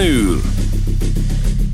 7 uur.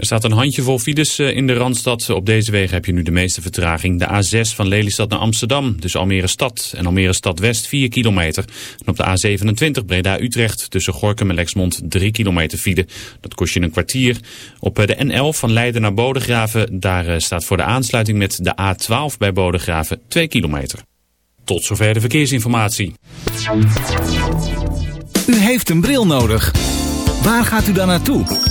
Er staat een handjevol files eh, in de Randstad. Op deze wegen heb je nu de meeste vertraging. De A6 van Lelystad naar Amsterdam, dus Almere Stad en Almere Stad West 4 kilometer. En op de A27 Breda-Utrecht tussen Gorkum en Lexmond 3 kilometer file. Dat kost je een kwartier. Op eh, de N11 van Leiden naar Bodegraven, daar eh, staat voor de aansluiting met de A12 bij Bodegraven 2 kilometer. Tot zover de verkeersinformatie. U heeft een bril nodig. Waar gaat u dan naartoe?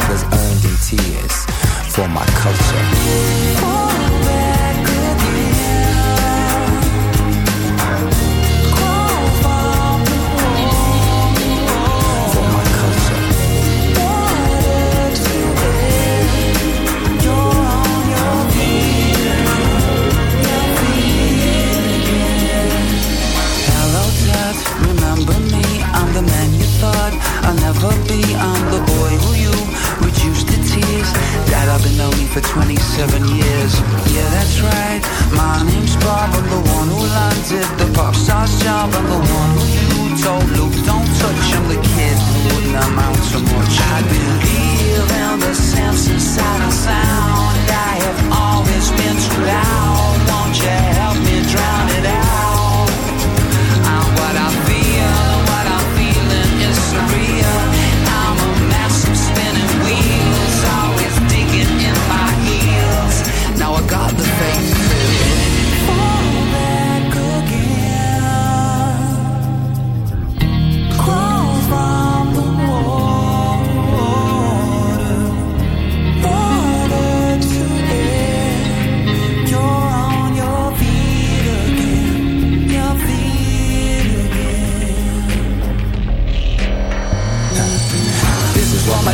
fathers earned in tears for my culture. I've been lonely for 27 years. Yeah, that's right. My name's Bob I'm the one who landed the pop star's job. I'm the one who told Luke don't touch I'm the kid who wouldn't amount to much. I believe in the Samson sound sound. I have always been too loud Won't you?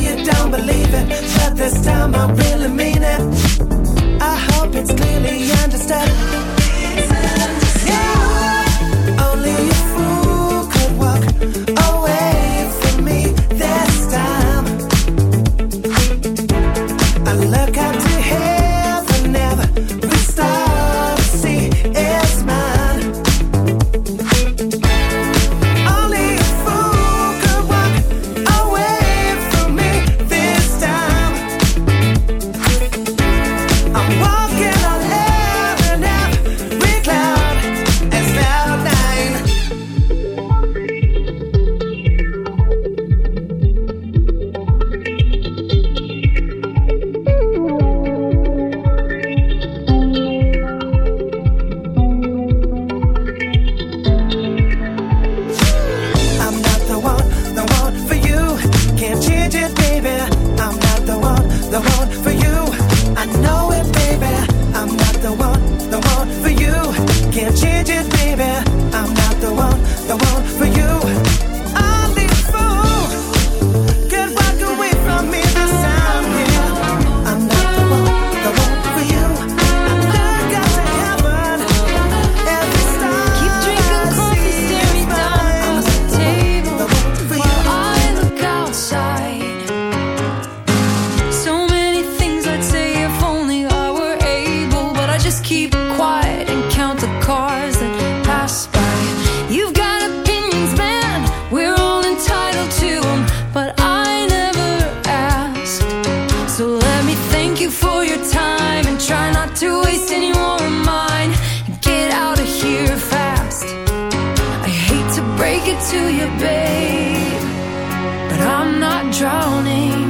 you don't believe it, but this time I really mean it. I hope it's clearly understood. to you, babe, but I'm not drowning.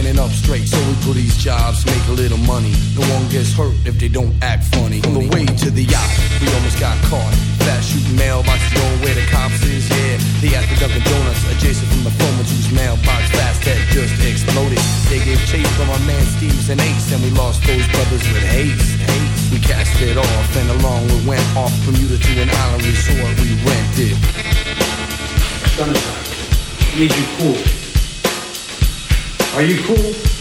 Standing up straight. So we do these jobs, make a little money. No one gets hurt if they don't act funny. On the way to the yacht, we almost got caught. Fast shooting mailboxes, knowing where the cops is, yeah. They at the Dunkin' Donuts, adjacent from the phone whose mailbox fast had just exploded. They gave chase from our man Steve's and Ace, and we lost those brothers with haste. We cast it off, and along we went off from Bermuda to an island resort we rented. Sunshine, need you cool. Are you cool?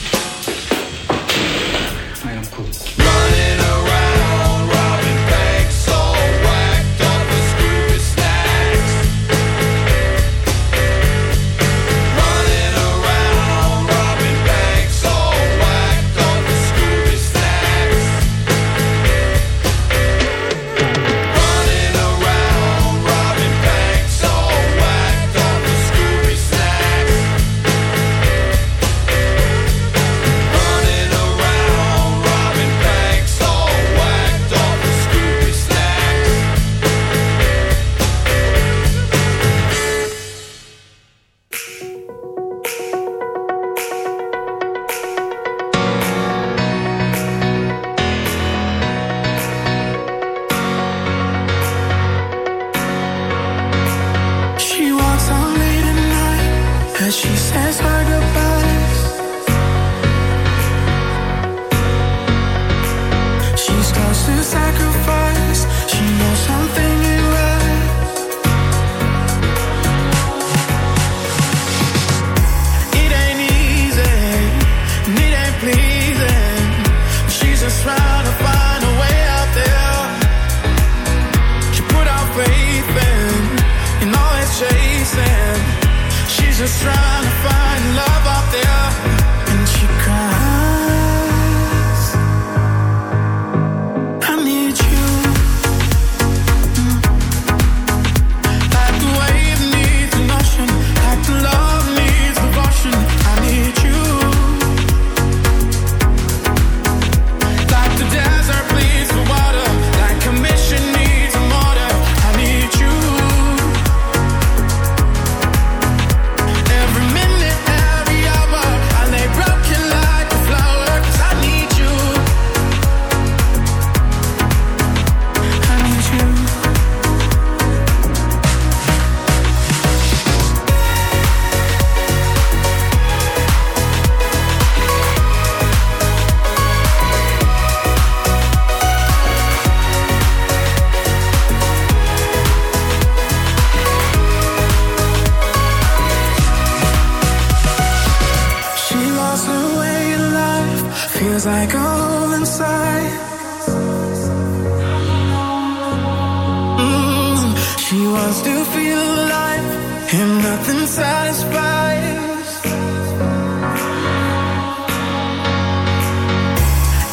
And nothing satisfies.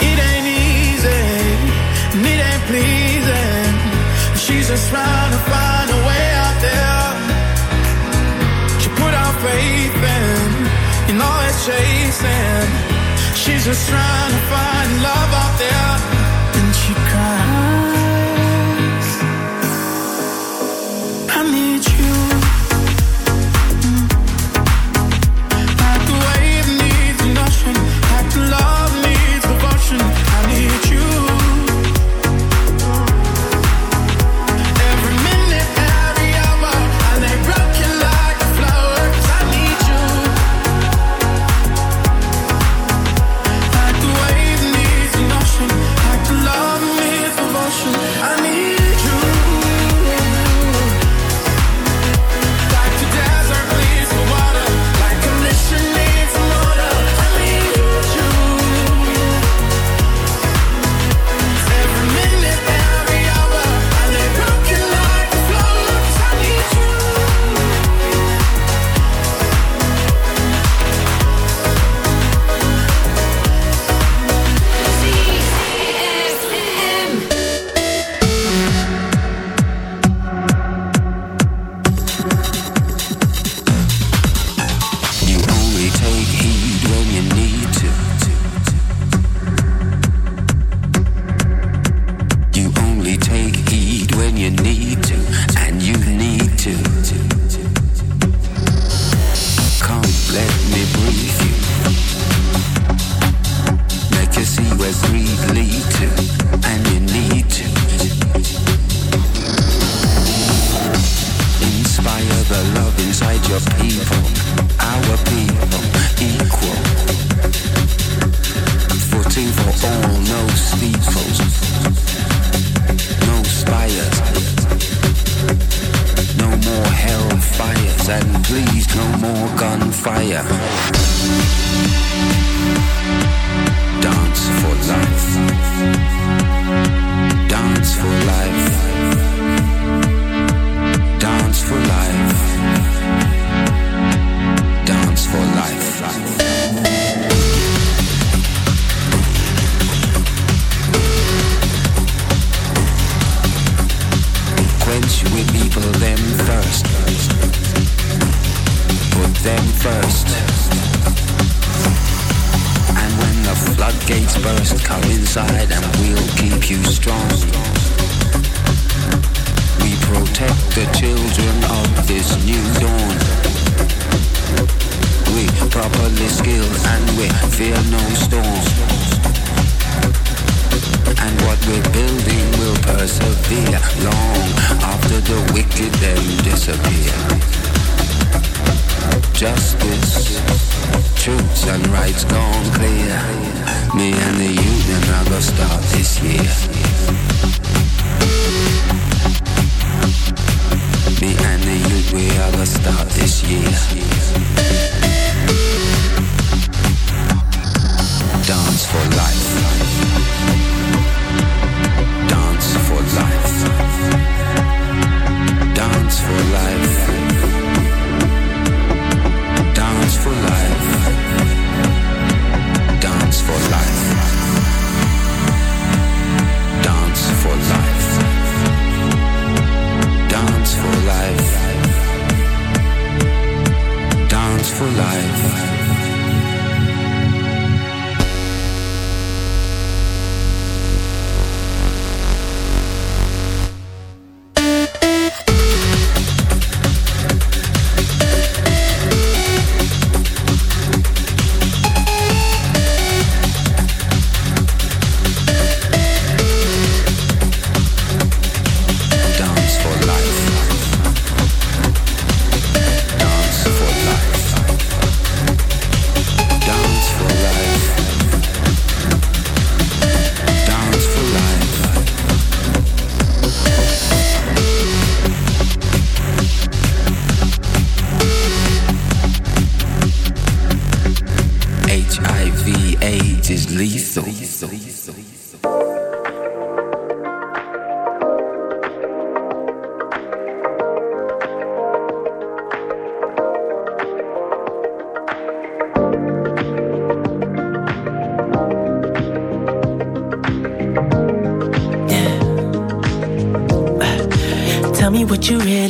It ain't easy, and it ain't pleasing. She's just trying to find a way out there. She put faith in, all chasing. She's just trying to find love out there, you need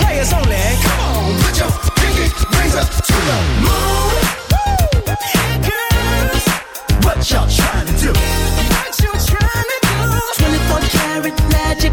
Players only. Come on, put your pinky rings up to the moon. What y'all trying to do? What you trying to do? 24 karat magic